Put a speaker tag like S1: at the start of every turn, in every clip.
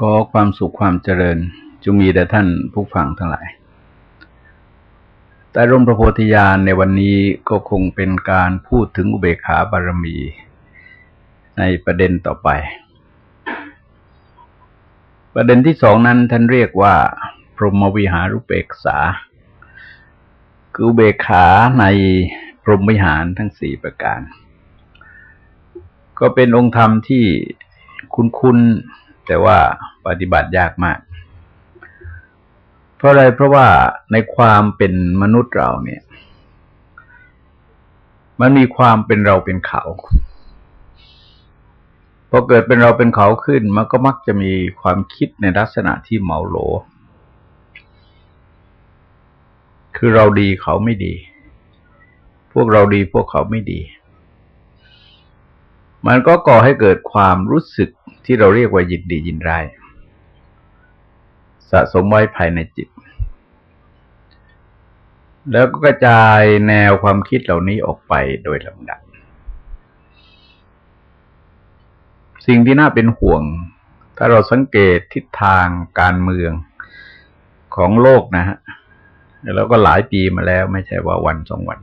S1: ก็ความสุขความเจริญจงมีแด่ท่านผู้ฟังทั้งหลาย แต่ร่มพระโพธิญาณในวันนี้ก็คงเป็นการพูดถึงอุเบกขาบารมีในประเด็นต่อไป ประเด็นที่สองนั้นท่านเรียกว่า พรหมวิหารุเบกษา คืออุเบกขาในพรหมวิหารทั้งสี่ประการ ก็เป็นองค์ธรรมที่คุ้นๆ แต่ว่าปฏิบัติยากมาก เพราะอะไรเพราะว่าในความเป็นมนุษย์เราเนี่ย มันมีความเป็นเราเป็นเขาพอเกิดเป็นเราเป็นเขาขึ้น มันก็มักจะมีความคิดในลักษณะที่เหมาโหล คือเราดีเขาไม่ดี พวกเราดีพวกเขาไม่ดี มันก็ก่อให้เกิดความรู้สึกที่เราเรียกว่ายินดียินร้าย สะสมไว้ภายในจิต แล้วก็กระจายแนวความคิดเหล่านี้ออกไปโดยลำดับ สิ่งที่น่าเป็นห่วง ถ้าเราสังเกตทิศทางการเมืองของโลกนะฮะแล้วก็หลายปีมาแล้วไม่ใช่ว่าวันสองวัน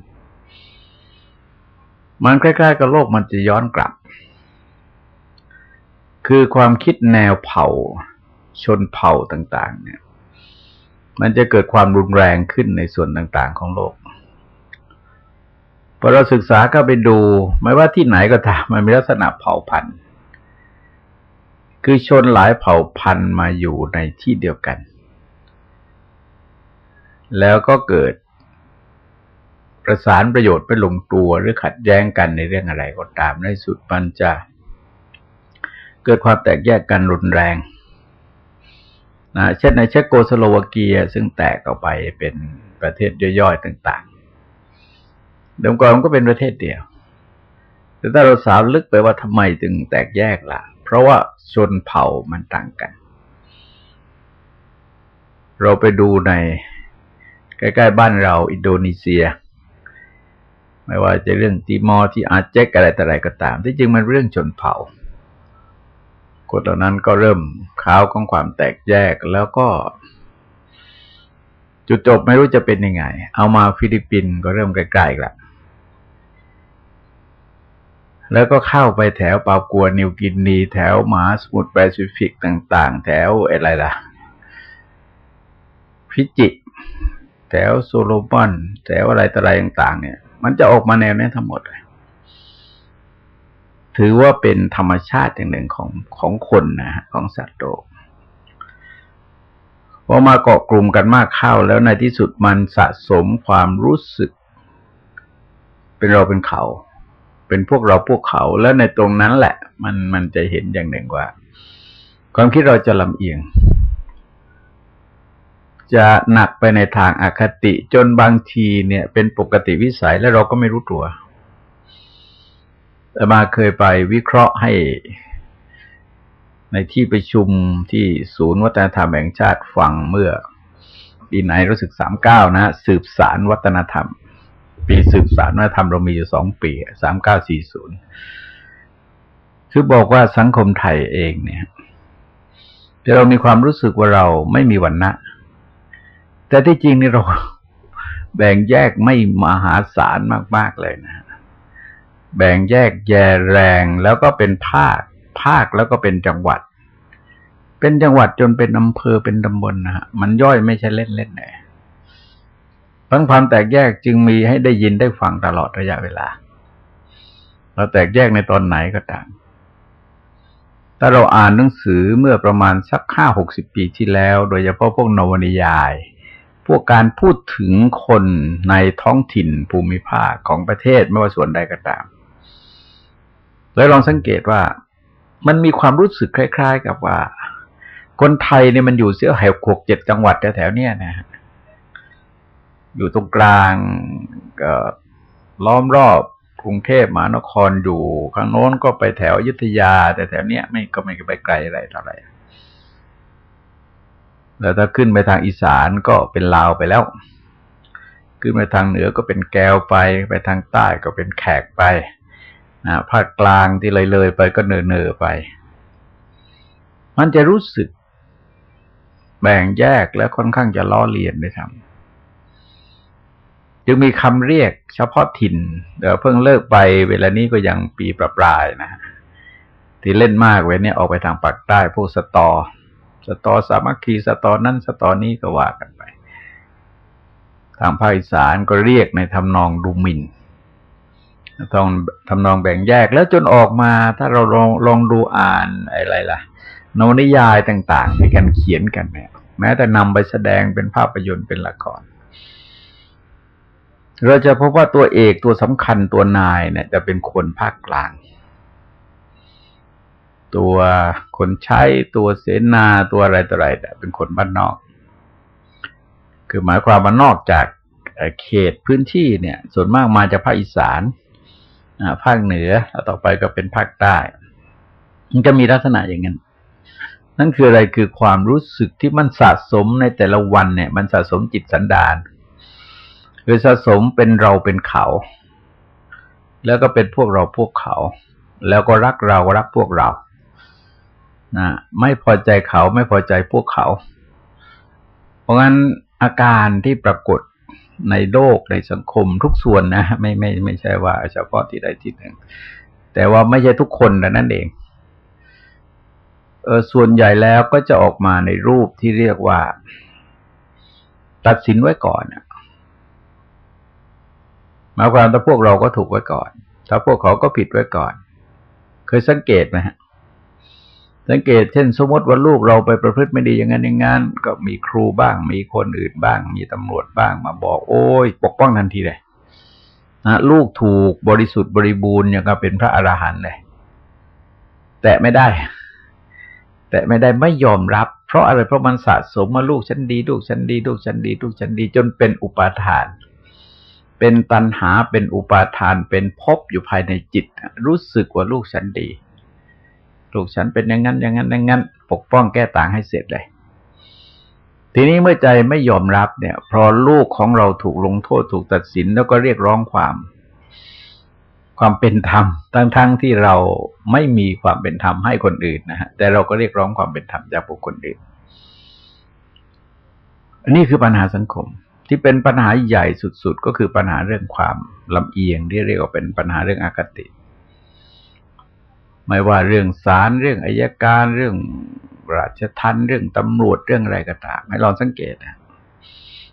S1: มันใกล้ๆกับโลกมันจะย้อนกลับ คือความคิดแนวเผ่า ชนเผ่าต่าง ๆ เนี่ย มันจะเกิดความรุนแรงขึ้นในส่วนต่าง ๆ ของโลกพอเราศึกษาก็ไปดู ไม่ว่าที่ไหนก็ตามมันมีลักษณะเผ่าพันธุ์ คือชนหลายเผ่าพันธุ์มาอยู่ในที่เดียวกัน แล้วก็เกิด ประสานประโยชน์ไปลงตัวหรือขัดแย้งกันในเรื่องอะไรก็ตามในสุดมันจะเกิดความแตกแยกกันรุนแรงนะเช่นในเชโกสโลวาเกีย ซึ่งแตกออกไปเป็นประเทศย่อยๆต่าง ๆ เดิมก่อนมันก็เป็นประเทศเดียว แต่ถ้าเราสาวลึกไปว่าทำไมจึงแตกแยกละ่ะ เพราะว่าชนเผ่ามันต่างกัน เราไปดูในใกล้ ๆ บ้านเราอินโดนีเซีย ไม่ว่าจะเรื่องติมอที่อาเจกอะไรแต่อะไรก็ตาม ที่จริงมันเรื่องชนเผ่ากฎเหล่านั้นก็เริ่มข่าวของความแตกแยกแล้วก็ จุดจบไม่รู้จะเป็นยังไง เอามาฟิลิปปินส์ก็เริ่มใกล้ๆละแล้วก็เข้าไปแถวปาปัวนิวกินี แถวมหาสมุทรแปซิฟิกต่าง ๆ แถวอะไรล่ะ ฟิจิแถวโซโลมอนแถวอะไรต่ออะไรต่าง ๆ เนี่ย มันจะออกมาแนวนี้ทั้งหมดเลย ถือว่าเป็นธรรมชาติอย่างหนึ่งของของคนนะฮะของสัตว์โลกพอมาเกาะกลุ่มกันมากเข้าแล้วในที่สุดมันสะสมความรู้สึก เป็นเราเป็นเขา เป็นพวกเราพวกเขาแล้วในตรงนั้นแหละ มันมันจะเห็นอย่างหนึ่งว่า ความคิดเราจะลำเอียง จะหนักไปในทางอาคติจนบางทีเนี่ย เป็นปกติวิสัยแล้วเราก็ไม่รู้ตัวแต่มาเคยไปวิเคราะห์ให้ ในที่ประชุมที่ศูนย์วัฒนธรรมแห่งชาติฟังเมื่อ ปีไหนรู้สึกสามเก้านะสืบสารวัฒนธรรม ปีสืบสารวัฒนธรรมเรามีอยู่สองปีสามเก้าสี่ศูนย์คือบอกว่าสังคมไทยเองเนี่ยเรามีความรู้สึกว่าเราไม่มีวันนะ แต่ที่จริงนี่เราแบ่งแยกไม่มหาศาลมาก ๆ เลยนะ แบ่งแยกแยแรงแล้วก็เป็นภาค ภาคแล้วก็เป็นจังหวัด เป็นจังหวัดจนเป็นอำเภอเป็นตำบลนะฮะมันย่อยไม่ใช่เล่นเล่นเลยทั้งความแตกแยกจึงมีให้ได้ยินได้ฟังตลอดระยะเวลา เราแตกแยกในตอนไหนก็ตามถ้าเราอ่านหนังสือเมื่อประมาณสักห้าหกสิบปีที่แล้ว โดยเฉพาะพวกนวนิยาย พวกการพูดถึงคนในท้องถิ่นภูมิภาคของประเทศไม่ว่าส่วนใดก็ตาม แล้วลองสังเกตว่ามันมีความรู้สึกคล้าย ๆ กับว่า คนไทยเนี่ยมันอยู่เสี้ยวแหวหกเจ็ดจังหวัดแถวๆเนี้ยนะอยู่ตรงกลางก็ล้อมรอบกรุงเทพมหานครอยู่ข้างโน้นก็ไปแถวยุทธยา แต่แถวเนี้ยไม่ก็ไม่ไปไกลอะไรเท่าไร แล้วถ้าขึ้นไปทางอีสานก็เป็นลาวไปแล้ว ขึ้นไปทางเหนือก็เป็นแก้วไป ไปทางใต้ก็เป็นแขกไปนะภาคกลางที่เลยเลยไปก็เนอเนอไป มันจะรู้สึก แบ่งแยกและค่อนข้างจะล้อเลียนด้วยซ้ำจึงมีคำเรียกเฉพาะถิ่น เดี๋ยวเพิ่งเลิกไปเวลานี้ก็ยังปีประปรายนะ ที่เล่นมากเว้นเนี่ยออกไปทางปากใต้พวกสตอ สตอสามัคคีสตอนั่นสตอนี้ก็ว่ากันไป ทางภาคอีสานก็เรียกในทำนองดูหมินต้องทำนองแบ่งแยกแล้วจนออกมาถ้าเราลองลองดูอ่านอะไรล่ะนวนิยายต่างๆในการเขียนกันเนี่ยแม้แต่นำไปแสดงเป็นภาพยนตร์เป็นละคร เราจะพบว่าตัวเอกตัวสำคัญตัวนายเนี่ย จะเป็นคนภาคกลาง ตัวคนใช้ตัวเสนาตัวอะไรต่ออะไรแต่เป็นคนบ้านนอก คือหมายความว่านอกจากเขตพื้นที่เนี่ย ส่วนมากมาจากภาคอีสานภาคเหนือแล้วต่อไปก็เป็นภาคใต้มันจะมีลักษณะอย่างนั้นนั่นคืออะไรคือความรู้สึกที่มันสะสมในแต่ละวันเนี่ย มันสะสมจิตสันดานคือสะสมเป็นเราเป็นเขา แล้วก็เป็นพวกเราพวกเขา แล้วก็รักเรารักพวกเรา นะไม่พอใจเขาไม่พอใจพวกเขา เพราะงั้นอาการที่ปรากฏในโลกในสังคมทุกส่วนนะไม่ไม่ไม่ใช่ว่าเฉพาะที่ใดที่หนึ่ง แต่ว่าไม่ใช่ทุกคนแต่นั่นเองเออส่วนใหญ่แล้วก็จะออกมาในรูปที่เรียกว่า ตัดสินไว้ก่อนหมายความถ้าพวกเราก็ถูกไว้ก่อน ถ้าพวกเขาก็ผิดไว้ก่อน เคยสังเกตไหมฮะ สังเกตเช่น สมมติว่าลูกเราไปประพฤติไม่ดีอย่างนั้นอย่างนั้นก็มีครูบ้าง มีคนอื่นบ้าง มีตำรวจบ้างมาบอก โอ้ย ปกป้องทันทีเลยนะลูกถูกบริสุทธิ์บริบูรณ์อย่างกับเป็นพระอรหันต์เลยแต่ไม่ได้ แต่ไม่ได้ไม่ยอมรับ เพราะอะไรเพราะมันสะสมมาลูกฉันดี ลูกฉันดี ลูกฉันดี ลูกฉันดี จนเป็นอุปาทาน เป็นตัณหาเป็นอุปาทานเป็นภพอยู่ภายในจิต รู้สึกว่าลูกฉันดี ลูกฉันเป็นอย่างนั้นอย่างนั้นอย่างนั้น ปกป้องแก้ต่างให้เสร็จเลย ทีนี้เมื่อใจไม่ยอมรับเนี่ย พอลูกของเราถูกลงโทษถูกตัดสินแล้วก็เรียกร้องความ ความเป็นธรรมทั้งๆทที่เราไม่มีความเป็นธรรมให้คนอื่นนะฮะแต่เราก็เรียกร้องความเป็นธรรมจากบุคคลอื่นอันนี้คือปัญหาสังคมที่เป็นปัญหาใหญ่สุดๆ ก็คือปัญหาเรื่องความลำเอียงที่เรียกว่าเป็นปัญหาเรื่องอากติ ไม่ว่าเรื่องศาลเรื่องอายการเรื่องราชทันเรื่องตำรวจเรื่องอะไรก็ตามให้ลองสังเกตนะ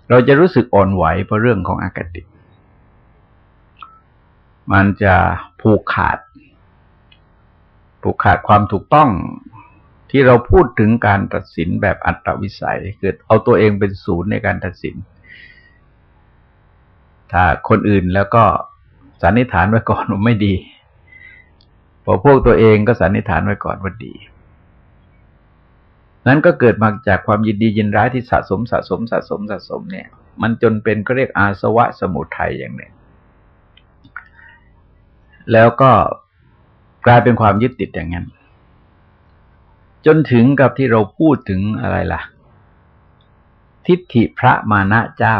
S1: เราจะรู้สึกอ่อนไหวเพราะเรื่องของอากาติมันจะผูกขาด ผูกขาดความถูกต้องที่เราพูดถึงการตัดสินแบบอัตวิสัยคือเอาตัวเองเป็นศูนย์ในการตัดสิน ถ้าคนอื่นแล้วก็สันนิษฐานไว้ก่อนว่าไม่ดี อพวกตัวเองก็สันนิษฐานไว้ก่อนว่าดี นั้นก็เกิดมาจากความยินดียินร้ายที่สะสมสะสมสะสมสะสมเนี่ย มันจนเป็นก็เรียกอาสวะสมุทัยอย่างหนึ่งแล้วก็กลายเป็นความยึดติดอย่างนั้น จนถึงกับที่เราพูดถึงอะไรล่ะ ทิฏฐิพระมานะเจ้า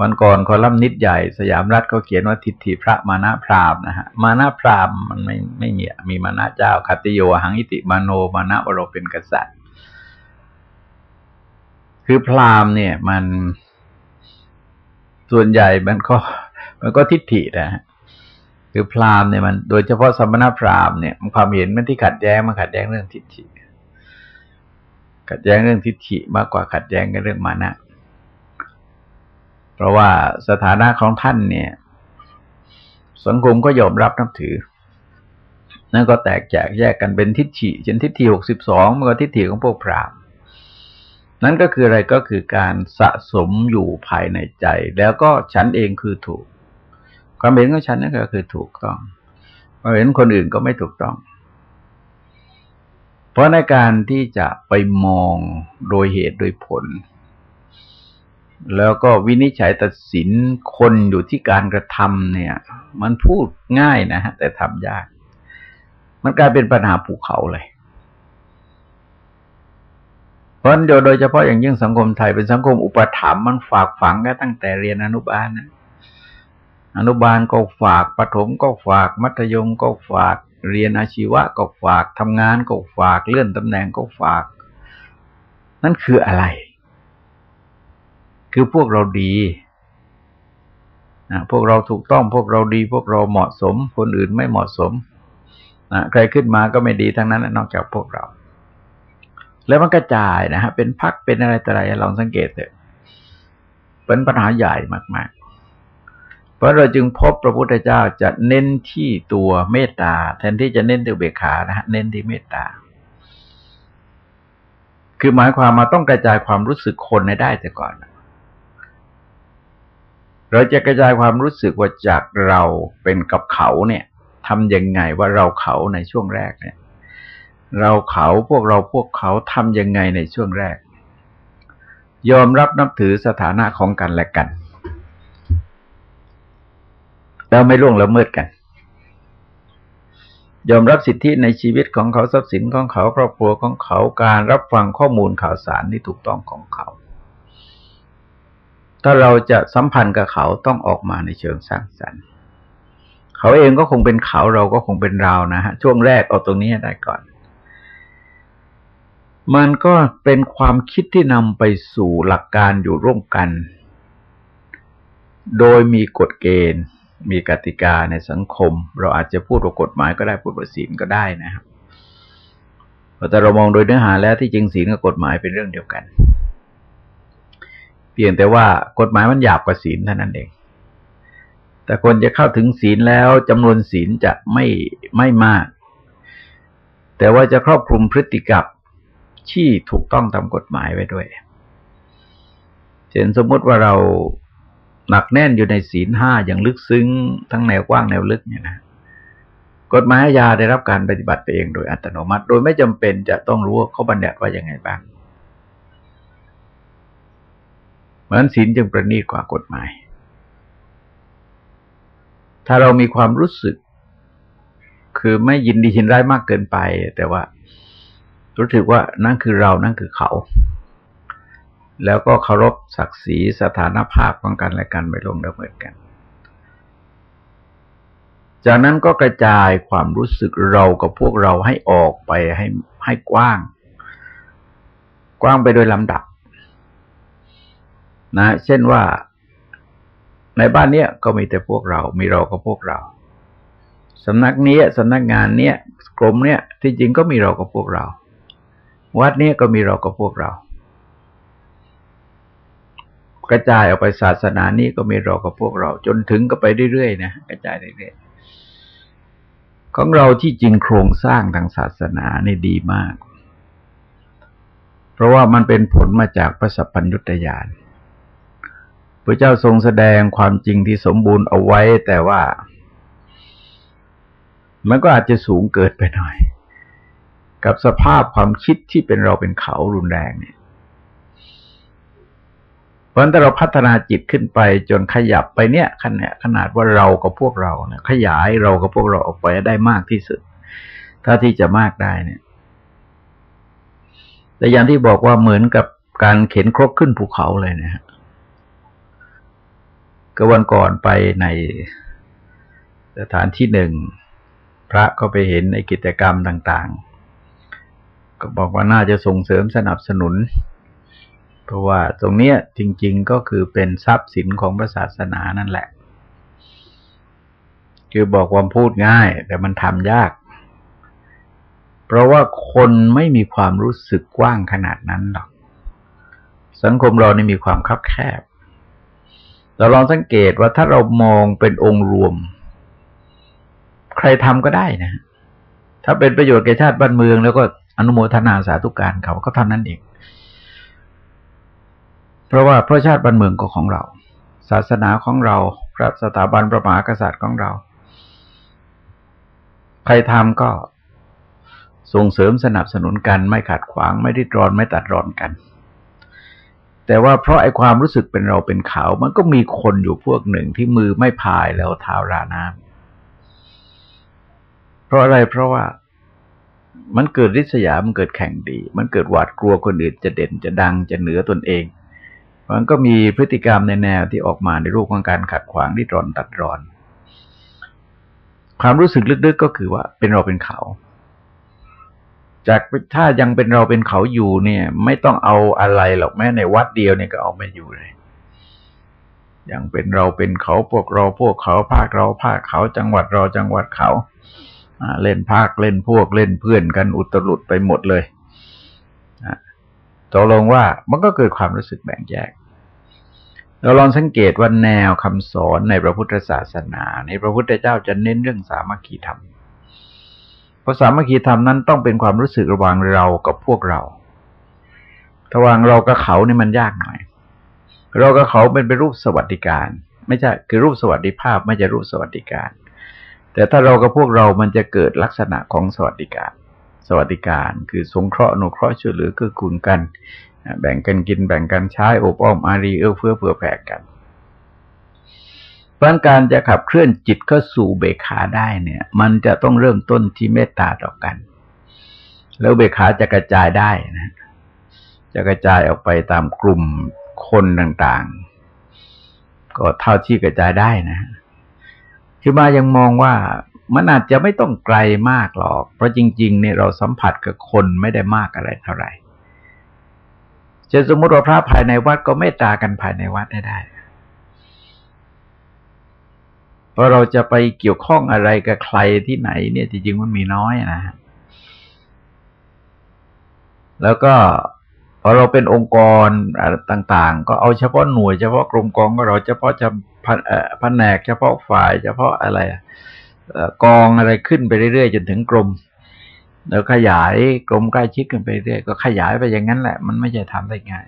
S1: วันก่อนคอลัมนิดใหญ่สยามรัฐเขาเขียนว่าทิฏฐิพระมานะพรามนะฮะมานะพรามมันไม่ไม่มีมีมานะเจ้าคติโยหังอิติมาโนมานะวโรเป็นกษัตริย์ คือพรามเนี่ย มันส่วนใหญ่มันก็ มันก็ทิฏฐินะฮะคือพรามเนี่ยมันโดยเฉพาะสมณพราหมณ์เนี่ยความเห็นมันที่ขัดแย้งมันขัดแย้งเรื่องทิฏฐิ ขัดแย้งเรื่องทิฏฐิมากกว่าขัดแย้งกันเรื่องมานะ เพราะว่าสถานะของท่านเนี่ย สังคมก็ยอมรับนับถือ นั่นก็แตกแจกแยกกันเป็นทิฏฐิเช่นทิฏฐิหกสิบสองมันก็ทิฏฐิของพวกพราหมณ์นั่นก็คืออะไรก็คือการสะสมอยู่ภายในใจ แล้วก็ฉันเองคือถูก ความเห็นของฉันนั่นก็คือถูกต้องความเห็นคนอื่นก็ไม่ถูกต้อง เพราะในการที่จะไปมองโดยเหตุโดยผล แล้วก็วินิจฉัยตัดสินคนอยู่ที่การกระทำเนี่ย มันพูดง่ายนะฮะแต่ทำยาก มันกลายเป็นปัญหาภูเขาเลยเพราะโดยเฉพาะอย่างยิ่งสังคมไทยเป็นสังคมอุปถัมภ์มันฝากฝังกันตั้งแต่เรียนอนุบาลนะอนุบาลก็ฝากประถมก็ฝาก มัธยมก็ฝาก เรียนอาชีวะก็ฝากทำงานก็ฝาก เลื่อนตำแหน่งก็ฝาก นั่นคืออะไร คือพวกเราดีนะพวกเราถูกต้องพวกเราดี พวกเราเหมาะสม คนอื่นไม่เหมาะสมนะใครขึ้นมาก็ไม่ดีทั้งนั้นนอกจากพวกเรา แล้วมันกระจายนะฮะเป็นพักเป็นอะไรแต่อะไรลองสังเกตเถอะเป็นปัญหาใหญ่มาก ๆ เพราะเราจึงพบพระพุทธเจ้าจะเน้นที่ตัวเมตตา แทนที่จะเน้นตัวเบขานะฮะเน้นที่เมตตา คือหมายความมาต้องกระจายความรู้สึกคนในได้แต่ก่อน เราจะกระจายความรู้สึกว่าจากเราเป็นกับเขาเนี่ยทำยังไงว่าเราเขาในช่วงแรกเนี่ย เราเขาพวกเราพวกเขาทำยังไงในช่วงแรก ยอมรับนับถือสถานะของกันและกัน แล้วไม่ล่วงละเมิดกัน ยอมรับสิทธิในชีวิตของเขาทรัพย์สินของเขาครอบครัวของเขาการรับฟังข้อมูลข่าวสารที่ถูกต้องของเขา ถ้าเราจะสัมพันธ์กับเขาต้องออกมาในเชิงสร้างสรรค์ เขาเองก็คงเป็นเขาเราก็คงเป็นเรานะฮะ ช่วงแรกเอาตรงนี้ได้ก่อน มันก็เป็นความคิดที่นำไปสู่หลักการอยู่ร่วมกัน โดยมีกฎเกณฑ์ มีกติกาในสังคม เราอาจจะพูดว่ากฎหมายก็ได้พูดว่าศีลก็ได้นะครับแต่เรามองโดยเนื้อหาแล้วที่จริงศีลกับกฎหมายเป็นเรื่องเดียวกัน เพียงแต่ว่ากฎหมายมันหยาบกว่าศีลเท่านั้นเอง แต่คนจะเข้าถึงศีลแล้วจำนวนศีลจะไม่ไม่มาก แต่ว่าจะครอบคลุมพฤติกรรมที่ถูกต้องตามกฎหมายไว้ด้วยเช่นสมมติว่าเราหนักแน่นอยู่ในศีลห้าอย่างลึกซึ้ง ทั้งแนวกว้างแนวลึกเนี่ยนะกฎหมายอาญาได้รับการปฏิบัติเองโดยอัตโนมัติ โดยไม่จำเป็นจะต้องรู้ว่าเขาบัญญัติว่ายังไงบ้าง เหมือนศีลจึงประณีตกว่ากฎหมาย ถ้าเรามีความรู้สึก คือไม่ยินดียินร้ายมากเกินไป แต่ว่า รู้สึกว่านั่นคือเรานั่นคือเขา แล้วก็เคารพศักดิ์ศรีสถานภาพของกันและกันไม่ลงละเมิดกันจากนั้นก็กระจายความรู้สึกเรากับพวกเราให้ออกไปให้ให้กว้าง กว้างไปโดยลำดับ นะ เช่นว่าในบ้านเนี้ยก็มีแต่พวกเรา มีเรากับพวกเราสำนักนี้สำนักงานเนี้ยกรมเนี้ยที่จริงก็มีเรากับพวกเรา วัดเนี้ยก็มีเรากับพวกเรา กระจายออกไปศาสนานี้ก็มีเรากับพวกเรา จนถึงก็ไปเรื่อยๆนะกระจายเรื่อยๆของเราที่จริงโครงสร้างทางศาสนานี่ดีมาก เพราะว่ามันเป็นผลมาจากพระสัพพัญญุตยาน พระเจ้าทรงแสดงความจริงที่สมบูรณ์เอาไว้แต่ว่า มันก็อาจจะสูงเกิดไปหน่อย กับสภาพความคิดที่เป็นเราเป็นเขารุนแรงเนี่ยเพราะฉะนั้นเราพัฒนาจิตขึ้นไปจนขยับไปเนี่ยขนาดขนาดว่าเรากับพวกเราเนี่ยขยายเรากับพวกเราออกไปได้มากที่สุด ถ้าที่จะมากได้เนี่ย แต่อย่างที่บอกว่าเหมือนกับการเข็นครกขึ้นภูเขาเลยนะฮะ ก็วันก่อนไปในสถานที่หนึ่ง พระก็ไปเห็นในกิจกรรมต่าง ๆ ก็บอกว่าน่าจะส่งเสริมสนับสนุน เพราะว่าตรงเนี้ยจริง ๆ ก็คือเป็นทรัพย์สินของพระศาสนานั่นแหละ คือบอกความพูดง่าย แต่มันทำยาก เพราะว่าคนไม่มีความรู้สึกกว้างขนาดนั้นหรอก สังคมเรานี่มีความคับแคบ เราลองสังเกตว่าถ้าเรามองเป็นองค์รวม ใครทำก็ได้นะ ถ้าเป็นประโยชน์แก่ชาติบ้านเมือง แล้วก็อนุโมทนาสาธุการเขาก็เท่านั้นเอง เพราะว่าพระชาติบ้านเมืองก็ของเรา ศาสนาของเรา พระสถาบันพระมหากษัตริย์ของเรา ใครทำก็ส่งเสริมสนับสนุนกัน ไม่ขัดขวางไม่ได้รอนไม่ตัดรอนกัน แต่ว่าเพราะไอ้ความรู้สึกเป็นเราเป็นเขา มันก็มีคนอยู่พวกหนึ่งที่มือไม่พายแล้วเท้าราน้ำเพราะอะไรเพราะว่ามันเกิดริษยา มันเกิดแข่งดี มันเกิดหวาดกลัวคนอื่นจะเด่นจะดังจะเหนือตนเอง มันก็มีพฤติกรรมในแนวที่ออกมาในรูปของการขัดขวางที่รอนตัดรอน ความรู้สึกลึกๆก็คือว่าเป็นเราเป็นเขา จากถ้ายังเป็นเราเป็นเขาอยู่เนี่ย ไม่ต้องเอาอะไรหรอกแม้ในวัดเดียวเนี่ยก็เอาไม่อยู่เลยอย่างเป็นเราเป็นเขาพวกเราพวกเขาภาคเราภาคเขาจังหวัดเราจังหวัดเขาเล่นภาคเล่นพวกเล่นเพื่อนกันอุตรุดไปหมดเลยตกลงว่ามันก็เกิดความรู้สึกแบ่งแยก เราลองสังเกตว่าแนวคำสอนในพระพุทธศาสนา ในพระพุทธเจ้าจะเน้นเรื่องสามัคคีธรรม เพราะสามัคคีธรรมนั้นต้องเป็นความรู้สึกระหว่างเรากับพวกเราระหว่างเรากับเขานี่มันยากหน่อย เรากับเขาเป็นเป็นรูปสวัสดิการ ไม่ใช่คือรูปสวัสดิภาพไม่ใช่รูปสวัสดิการ แต่ถ้าเรากับพวกเรามันจะเกิดลักษณะของสวัสดิการ สวัสดิการ คือสงเคราะห์อนุเคราะห์ช่วยเหลือเกื้อกูลกัน แบ่งกันกินแบ่งกันใช้อบอ้อมอารีเอื้อเฟื้อเผื่อแผ่กัน ราะการจะขับเคลื่อนจิตเข้าสู่เบขาได้เนี่ย มันจะต้องเริ่มต้นที่เมตตาต่อกัน แล้วเบขาจะกระจายได้นะ จะกระจายออกไปตามกลุ่มคนต่างๆ ก็เท่าที่กระจายได้นะคือมายังมองว่ามันอาจจะไม่ต้องไกลมากหรอก เพราะจริง ๆ เนี่ยเราสัมผัสกับคนไม่ได้มากอะไรเท่าไหร่จะสมมติว่าพระภายในวัดก็เมตตากันภายในวัดได้ได้ พราเราจะไปเกี่ยวข้องอะไรกับใครที่ไหน เนี่ยจริงๆมันมีน้อยนะฮะแล้วก็พอเราเป็นองค์กรต่าง ๆ ก็เอาเฉพาะหน่วยเฉพาะกรมกองก็เราเฉพาะจะแผนกเฉพาะฝ่าย เฉพาะอะไรกองอะไรขึ้นไปเรื่อยๆจนถึงกรมแล้วขยายกรมใกล้ชิดกันไปเรื่อยก็ขยายไปอย่างนั้นแหละ มันไม่ใช่ทำได้ง่าย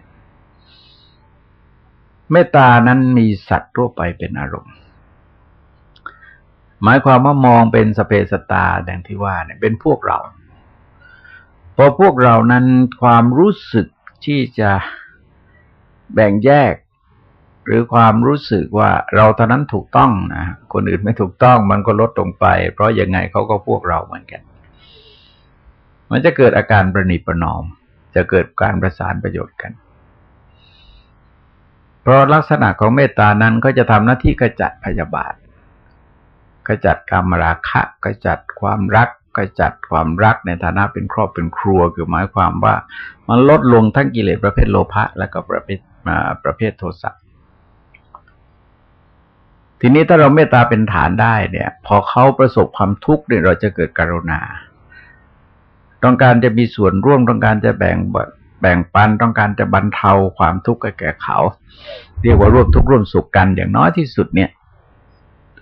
S1: เมตตานั้นมีสัตว์ทั่วไปเป็นอารมณ์ หมายความว่ามองเป็นสเปสตาดังที่ว่าเนี่ยเป็นพวกเราพอพวกเรานั้นความรู้สึกที่จะแบ่งแยก หรือความรู้สึกว่าเราตอนนั้นถูกต้องนะคนอื่นไม่ถูกต้องมันก็ลดลงไป เพราะยังไงเขาก็พวกเราเหมือนกัน มันจะเกิดอาการประนีประนอม จะเกิดการประสานประโยชน์กัน เพราะลักษณะของเมตตานั้นก็จะทำหน้าที่กระจัดพยาบาท กจัดกรรมราคะกจัดความรักกจัดความรักในฐานะเป็นครอบเป็นครัวคือหมายความว่า มันลดลงทั้งกิเลสประเภทโลภะและก็ประเภทมาประเภทโทสะทีนี้ถ้าเราเมตตาเป็นฐานได้เนี่ย พอเขาประสบความทุกข์เนี่ยเราจะเกิดกรุณา ต้องการจะมีส่วนร่วมต้องการจะแบ่งแบ่งปันต้องการจะบรรเทาความทุกข์แก่เขา เรียกว่าร่วมทุกข์ร่วมสุขกันอย่างน้อยที่สุดเนี่ย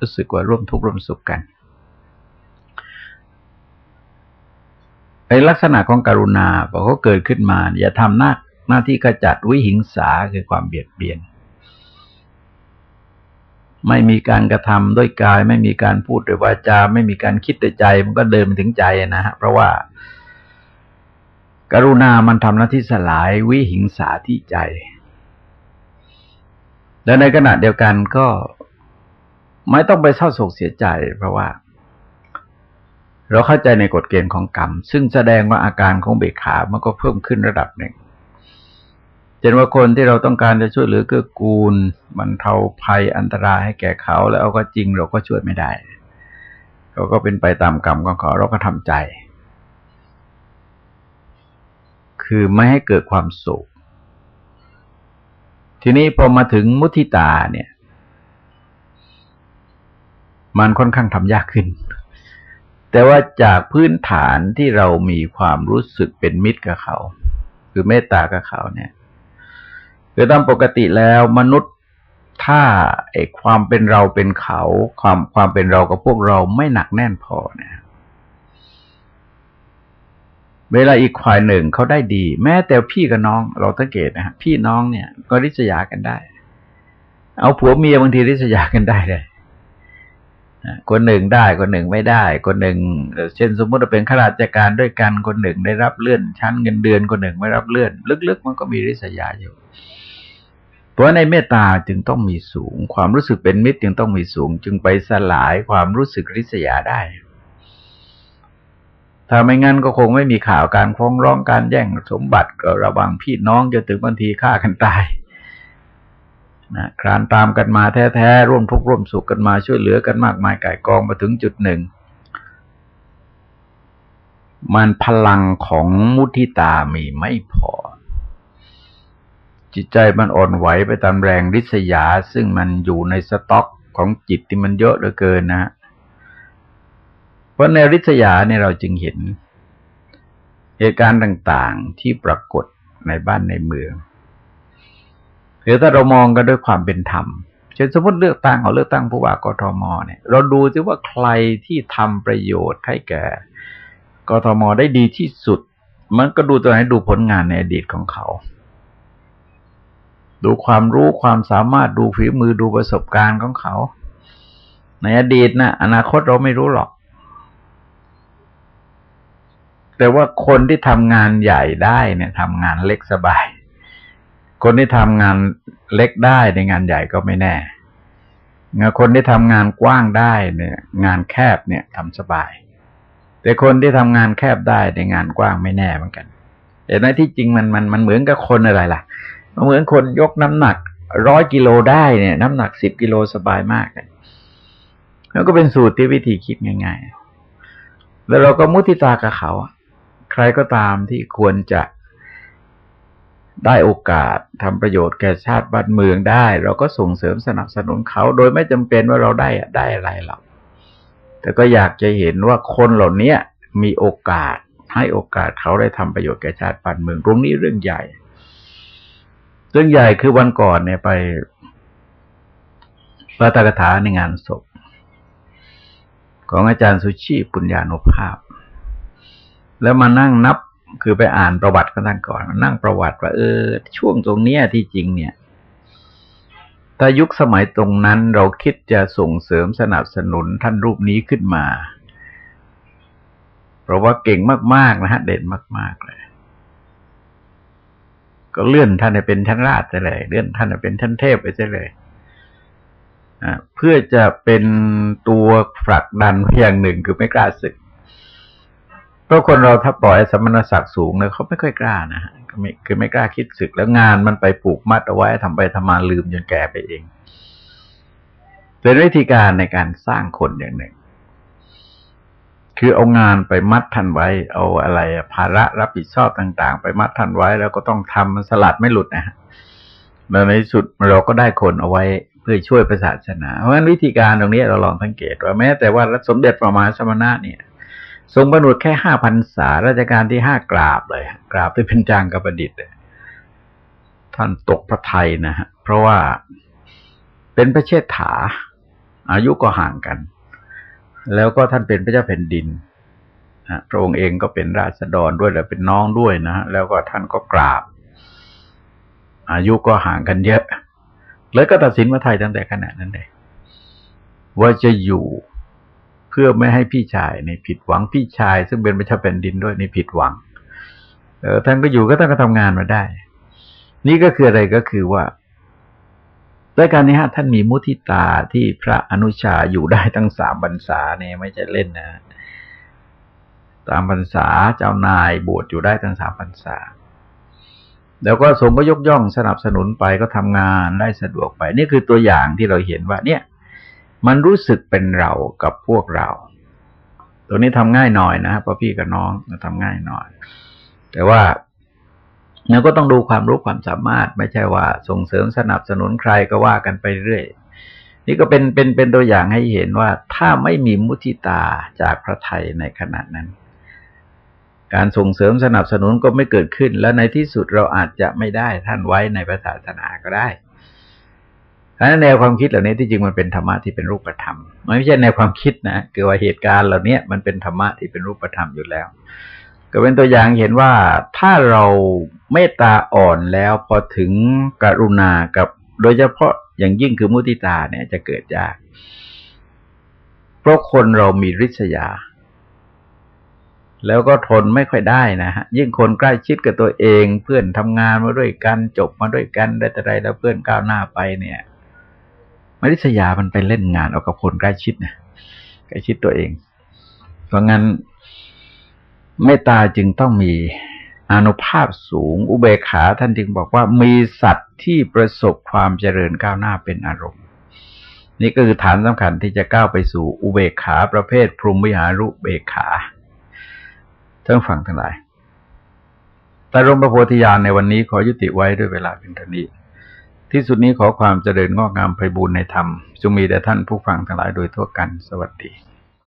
S1: รู้สึกว่าร่วมทุกข์ร่วมสุขกันในลักษณะของกรุณาพอเขาเกิดขึ้นมา อย่าทำหน้าหน้าที่กระจัดวิหิงสาคือความเบียดเบียน ไม่มีการกระทำด้วยกาย ไม่มีการพูดด้วยวาจา ไม่มีการคิดด้วยใจ มันก็เดินไปถึงใจนะฮะเพราะว่า กรุณามันทำหน้าที่สลายวิหิงสาที่ใจ และในขณะเดียวกันก็ ไม่ต้องไปเศร้าโศกเสียใจ เพราะว่า เราเข้าใจในกฎเกณฑ์ของกรรม ซึ่งแสดงว่าอาการของเบกขา มันก็เพิ่มขึ้นระดับหนึ่งเช่นว่าคนที่เราต้องการจะช่วยเหลือเกื้อกูลบรรเทาภัยอันตรายให้แก่เขา แล้วเอาก็จริงเราก็ช่วยไม่ได้ เราก็เป็นไปตามกรรมของเขาเราก็ทำใจ คือไม่ให้เกิดความโศกทีนี้พอมาถึงมุทิตาเนี่ย มันค่อนข้างทำยากขึ้น แต่ว่าจากพื้นฐานที่เรามีความรู้สึกเป็นมิตรกับเขา คือเมตตากับเขาเนี่ยคือตามปกติแล้วมนุษย์ถ้าไอ้ความเป็นเราเป็นเขา ความความเป็นเรากับพวกเราไม่หนักแน่นพอเนี่ย เวลาอีกฝ่ายหนึ่งเขาได้ดี แม้แต่พี่กับน้อง เราสังเกตนะฮะพี่น้องเนี่ย ก็ริษยากันได้ เอาผัวเมียบางทีริษยากันได้เลย คนหนึ่งได้คนหนึ่งไม่ได้ คนหนึ่งเช่นสมมติว่าเป็นข้าราชการด้วยกันคนหนึ่งได้รับเลื่อนชั้นเงินเดือนคนหนึ่งไม่รับเลื่อน ลึกๆ มันก็มีริษยาอยู่ เพราะในเมตตาจึงต้องมีสูง ความรู้สึกเป็นมิตรจึงต้องมีสูง จึงไปสลายความรู้สึกริษยาได้ถ้าไม่งั้นก็คงไม่มีข่าวการฟ้องร้องการแย่งสมบัติระหว่างพี่น้องจะถึงบางทีฆ่ากันตาย นะครานตามกันมาแท้ๆร่วมทุกข์ร่วมสุขกันมาช่วยเหลือกันมากมายก่ายกองมาถึงจุดหนึ่ง มันพลังของมุทิตามีไม่พอ จิตใจมันอ่อนไหวไปตามแรงริษยา ซึ่งมันอยู่ในสต็อกของจิตที่มันเยอะเหลือเกินนะ เพราะในริษยาเนี่ยเราจึงเห็น เหตุการณ์ต่างๆที่ปรากฏในบ้านในเมือง หรือถ้าเรามองกันด้วยความเป็นธรรมเช่นสมมติเลือกตั้งเอาเลือกตั้งผู้ว่ากทมเนี่ย เราดูซิว่าใครที่ทำประโยชน์ให้แก่กทมได้ดีที่สุด มันก็ดูตัวไหนดูผลงานในอดีตของเขา ดูความรู้ความสามารถดูฝีมือดูประสบการณ์ของเขา ในอดีตนะอนาคตเราไม่รู้หรอก แต่ว่าคนที่ทำงานใหญ่ได้เนี่ยทำงานเล็กสบาย คนที่ทำงานเล็กได้ในงานใหญ่ก็ไม่แน่งานคนที่ทำงานกว้างได้เนี่ย งานแคบเนี่ยทำสบาย แต่คนที่ทำงานแคบได้ในงานกว้างไม่แน่เหมือนกันแต่ในที่จริงมันมันมันเหมือนกับคนอะไรล่ะมันเหมือนคนยกน้ำหนักร้อยกิโลได้เนี่ย น้ำหนักสิบกิโลสบายมากเลยแล้วก็เป็นสูตรที่วิธีคิดง่าย ๆ แล้วเราก็มุทิตากับเขา ใครก็ตามที่ควรจะ ได้โอกาสทำประโยชน์แก่ชาติบ้านเมืองได้ เราก็ส่งเสริมสนับสนุนเขา โดยไม่จำเป็นว่าเราได้ได้อะไรหรอกแต่ก็อยากจะเห็นว่าคนเหล่านี้มีโอกาสให้โอกาสเขาได้ทำประโยชน์แก่ชาติบ้านเมืองตรงนี้เรื่องใหญ่ เรื่องใหญ่คือวันก่อนเนี่ยไปพระตากถาในงานศพ ของอาจารย์สุชีปุญญานุภาพ แล้วมานั่งนับ คือไปอ่านประวัติกันท่านก่อน นั่งประวัติว่าเออ ช่วงตรงเนี้ยที่จริงเนี่ยถ้ายุคสมัยตรงนั้นเราคิดจะส่งเสริมสนับสนุนท่านรูปนี้ขึ้นมา เพราะว่าเก่งมาก ๆ นะฮะ เด่นมาก ๆ เลย ก็เลื่อนท่านให้เป็นท่านราชไปเลย เลื่อนท่านให้เป็นท่านเทพไปเลยเพื่อจะเป็นตัวผลักดันอย่างหนึ่งคือไม่กล้าศึก ราะคนเราถ้าปล่อยสมณศักดิ์สูงเนี่ยเขาไม่ค่อยกล้านะฮะไม่คือไม่กล้าคิดศึกแล้วงานมันไปปลูกมัดเอาไว้ทำไปทำมาลืมจนแก่ไปเองเป็นวิธีการในการสร้างคนอย่างหนึ่ง คือเอางานไปมัดท่านไว้ เอาอะไรภาระรับผิดชอบต่าง ๆ ไปมัดท่านไว้ แล้วก็ต้องทำสลัดไม่หลุดนะฮะในที่สุดเราก็ได้คนเอาไว้เพื่อช่วยประศาสนา เพราะฉะนั้นวิธีการตรงนี้เราลองสังเกตว่าแม้แต่ว่าสมเด็จพระมหาสมณะเนี่ย ทรงบรรลุแค่ห้าพันษาราชการที่ห้ากราบเลย กราบที่เป็นจางกับประดิษฐ์ท่านตกพระไทยนะฮะเพราะว่าเป็นพระเชษฐา อายุก็ห่างกัน แล้วก็ท่านเป็นพระเจ้าแผ่นดินพระองค์เองก็เป็นราษฎรด้วยและเป็นน้องด้วยนะ แล้วก็ท่านก็กราบ อายุก็ห่างกันเยอะเลยก็ตัดสินว่าไทยตั้งแต่ขณะนั้นเลยว่าจะอยู่ พื่อไม่ให้พี่ชายในผิดหวังพี่ชาย ซึ่งเป็นพระเจ้าแผ่นดินด้วยในผิดหวังเออท่านก็อยู่ก็ต้องก็ทำงานมาได้ นี่ก็คืออะไรก็คือว่าด้วยการนี้ฮะท่านมีมุทิตาที่พระอนุชาอยู่ได้ตั้งสามบรรษาเนี่ยไม่ใช่เล่นนะสามพรรษาเจ้านายบวชอยู่ได้ตั้งสามพรรษา แล้วก็สงก็ยกย่องสนับสนุนไปก็ทำงานได้สะดวกไป นี่คือตัวอย่างที่เราเห็นว่า เนี่ย มันรู้สึกเป็นเรากับพวกเรา ตัวนี้ทำง่ายหน่อยนะพราะพี่กับน้องทำง่ายหน่อย แต่ว่าเราก็ต้องดูความรู้ความสามารถ ไม่ใช่ว่าส่งเสริมสนับสนุนใครก็ว่ากันไปเรื่อยนี่ก็เป็นเป็นเป็นตัวอย่างให้เห็นว่าถ้าไม่มีมุทิตาจากพระไทยในขณะนั้น การส่งเสริมสนับสนุนก็ไม่เกิดขึ้น และในที่สุดเราอาจจะไม่ได้ท่านไว้ในศาสนาก็ได้ เพราะนั้นแนวความคิดเหล่านี้ที่จริงมันเป็นธรรมะที่เป็นรูปธรรมมันไม่ใช่แนวความคิดนะคือว่าเหตุการณ์เหล่านี้มันเป็นธรรมะที่เป็นรูปธรรมอยู่แล้ว ก็เป็นตัวอย่างเห็นว่าถ้าเราเมตตาอ่อนแล้วพอถึงกรุณากับโดยเฉพาะอย่างยิ่งคือมุติตาเนี่ยจะเกิดยากเพราะคนเรามีริษยา แล้วก็ทนไม่ค่อยได้นะฮะยิ่งคนใกล้ชิดกับตัวเอง เพื่อนทำงานมาด้วยกันจบมาด้วยกันได้แต่ใดแล้วเพื่อนก้าวหน้าไปเนี่ย มริษยามันไปเล่นงานเอากับคนใกล้ชิดนะใกล้ชิดตัวเอง เพราะงั้นเมตตาจึงต้องมีอนุภาพสูง อุเบกขาท่านจึงบอกว่ามีสัตว์ที่ประสบความเจริญก้าวหน้าเป็นอารมณ์ นี่ก็คือฐานสำคัญที่จะก้าวไปสู่อุเบกขาประเภทพรหมวิหารุเบกขาท่านฟังทั้งหลายแต่รมประโพธิญาณในวันนี้ขอยุติไว้ด้วยเวลาเพียงเท่านี้ ที่สุดนี้ขอความเจริญงอกงามไพบูรณ์ในธรรมจงมีแด่ท่านผู้ฟังทั้งหลายโดยทั่วกันสวัสดี